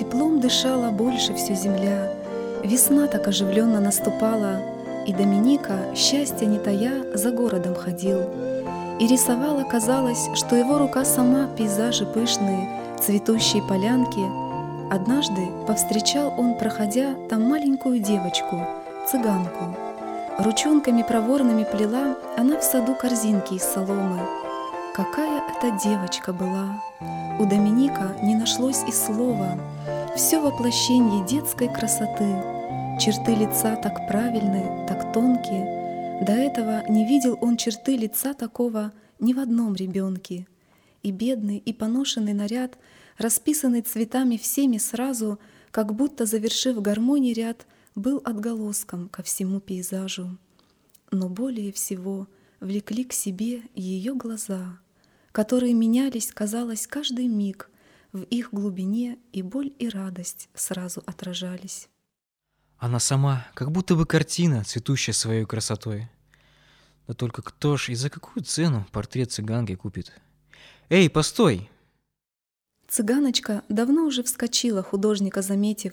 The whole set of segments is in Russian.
Теплом дышала больше всю земля, Весна так оживленно наступала, И Доминика, счастья не тая, за городом ходил. И рисовала, казалось, что его рука сама пейзажи пышные, цветущие полянки. Однажды повстречал он, проходя, там маленькую девочку, цыганку. Ручонками проворными плела она в саду корзинки из соломы. Какая эта девочка была! У Доминика не нашлось и слова. Все воплощение детской красоты. Черты лица так правильные, так тонкие. До этого не видел он черты лица такого ни в одном ребенке. И бедный, и поношенный наряд, расписанный цветами всеми сразу, как будто завершив гармонии ряд, был отголоском ко всему пейзажу. Но более всего влекли к себе ее глаза — которые менялись, казалось, каждый миг, в их глубине и боль, и радость сразу отражались. Она сама, как будто бы картина, цветущая своей красотой. Да только кто ж и за какую цену портрет цыганки купит? Эй, постой! Цыганочка давно уже вскочила, художника заметив,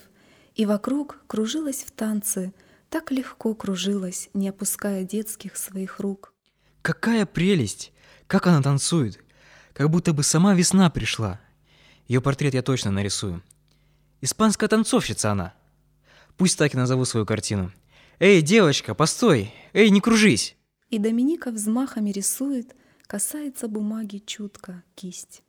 и вокруг кружилась в танце, так легко кружилась, не опуская детских своих рук. Какая прелесть! Как она танцует! Как будто бы сама весна пришла. Ее портрет я точно нарисую. Испанская танцовщица она. Пусть так и назову свою картину. Эй, девочка, постой! Эй, не кружись! И Доминика взмахами рисует, касается бумаги чутко кисть.